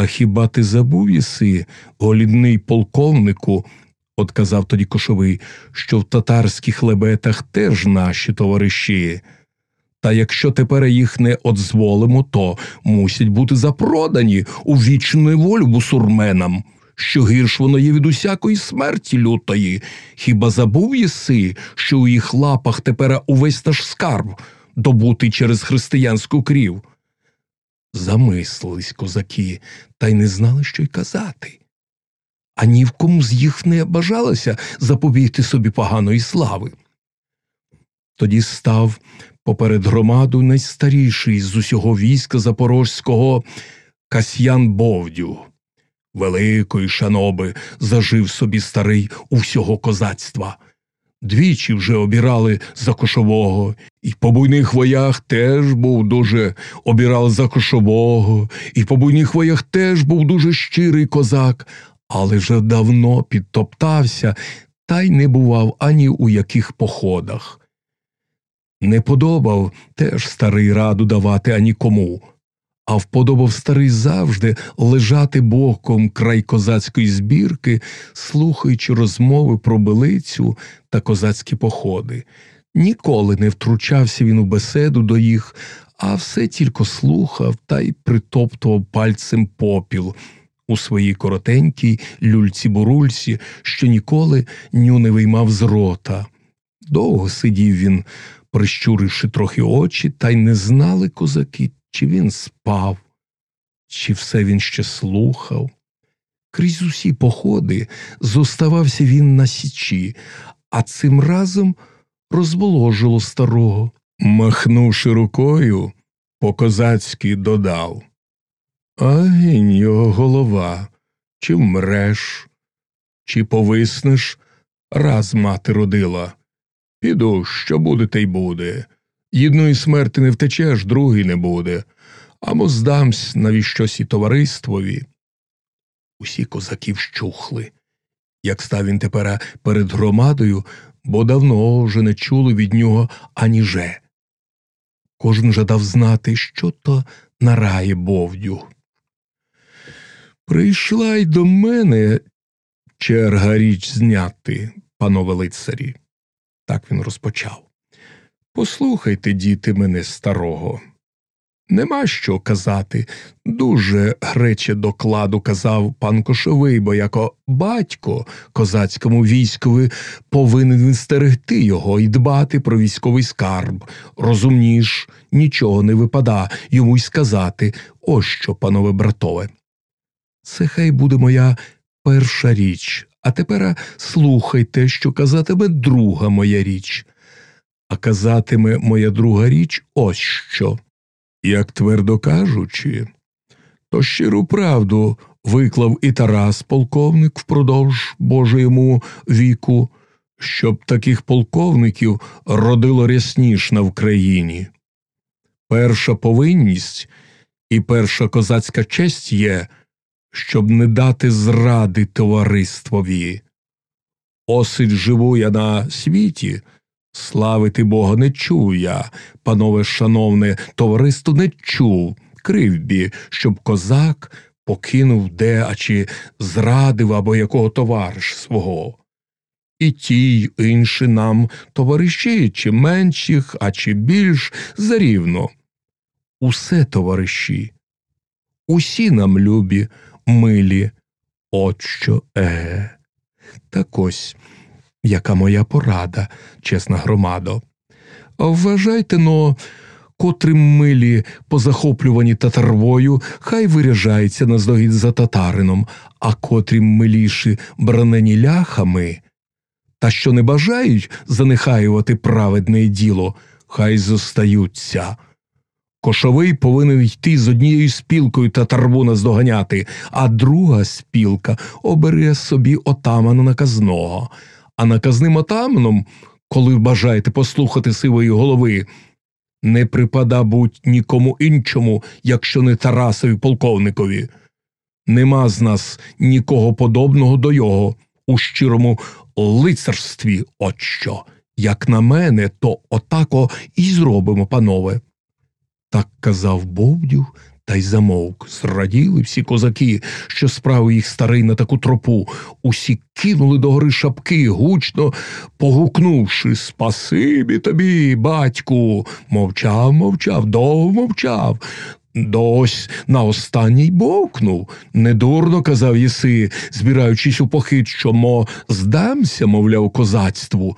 А хіба ти забув єси, голідний полковнику, отказав тоді кошовий, що в татарських лебетах теж наші товариші. Та якщо тепер їх не одзволимо, то мусять бути запродані у вічну неволю бусурменам, що гірш воно є від усякої смерті лютої. Хіба забув єси, що у їх лапах тепер увесь наш скарб, добутий через християнську крів? Замислились козаки, та й не знали, що й казати. А ні в кому з їх не бажалося запобігти собі поганої слави. Тоді став поперед громаду найстаріший з усього війська запорозького Касьян Бовдю. Великої шаноби зажив собі старий усього козацтва. Двічі вже обірали за кошового, і по буйних воях теж був дуже обірали за кошового, і по буйних воях теж був дуже щирий козак, але вже давно підтоптався та й не бував ані у яких походах. Не подобав теж старий раду давати ані кому, а вподобав старий завжди лежати боком край козацької збірки, слухаючи розмови про билицю та козацькі походи. Ніколи не втручався він у беседу до їх, а все тільки слухав та й притоптував пальцем попіл у своїй коротенькій люльці-бурульці, що ніколи ню не виймав з рота. Довго сидів він, прищуривши трохи очі, та й не знали козаки, чи він спав, чи все він ще слухав. Крізь усі походи зоставався він на січі, а цим разом розболожило старого. Махнувши рукою, по козацьки додав А гінь його голова, чи вмреш, чи повиснеш, раз мати родила. Піду, що буде, те й буде. Єдної смерти не втечеш, другої не буде, або здамсь навіщось і товариствові. Усі козаки вщухли. Як став він тепер перед громадою, бо давно вже не чули від нього ані же. Кожен жадав знати, що то нарає бовдю. Прийшла й до мене черга річ зняти, панове лицарі. Так він розпочав. Послухайте, діти, мене старого. Нема що казати. Дуже грече докладу казав пан Кошовий, бо яко батько козацькому військові повинен стерегти його і дбати про військовий скарб. Розумніш, нічого не випада йому й сказати ось що, панове братове. Це хай буде моя перша річ, а тепер слухайте, що казатиме друга моя річ. А казатиме моя друга річ ось що. Як твердо кажучи, то щиру правду виклав і Тарас полковник впродовж Божому віку, щоб таких полковників родило рясніш в країні. Перша повинність і перша козацька честь є, щоб не дати зради товариствові. Осить живу я на світі, Славити Бога не чув я, панове шановне, товариство не чув, кривбі, щоб козак покинув де, а чи зрадив або якого товариш свого. І ті й інші нам товариші, чи менших, а чи більш зарівно. Усе товариші, усі нам любі, милі, от що е. Так ось яка моя порада, чесна громадо. Вважайте но, котрим милі, позахоплювані татарвою, хай виряжається на здогід за татарином, а котрім миліші бранені ляхами, та що не бажають занехаювати праведне діло, хай зостаються. Кошовий повинен йти з однією спілкою татарву наздоганяти, а друга спілка обере собі отамана наказного а наказним отаманом, коли бажаєте послухати сивої голови, не припада будь нікому іншому, якщо не Тарасові полковникові. Нема з нас нікого подобного до його у щирому лицарстві, от що. Як на мене, то отако і зробимо, панове. Так казав Бовдюх та й замовк. Зраділи всі козаки, що справив їх старий на таку тропу. Усі кинули до гори шапки, гучно погукнувши Спасибі тобі, батьку. Мовчав, мовчав, довго мовчав. Дось на останній бовкнув. Недурно казав єси, збираючись у похід, що мо здамся, мовляв, козацтву.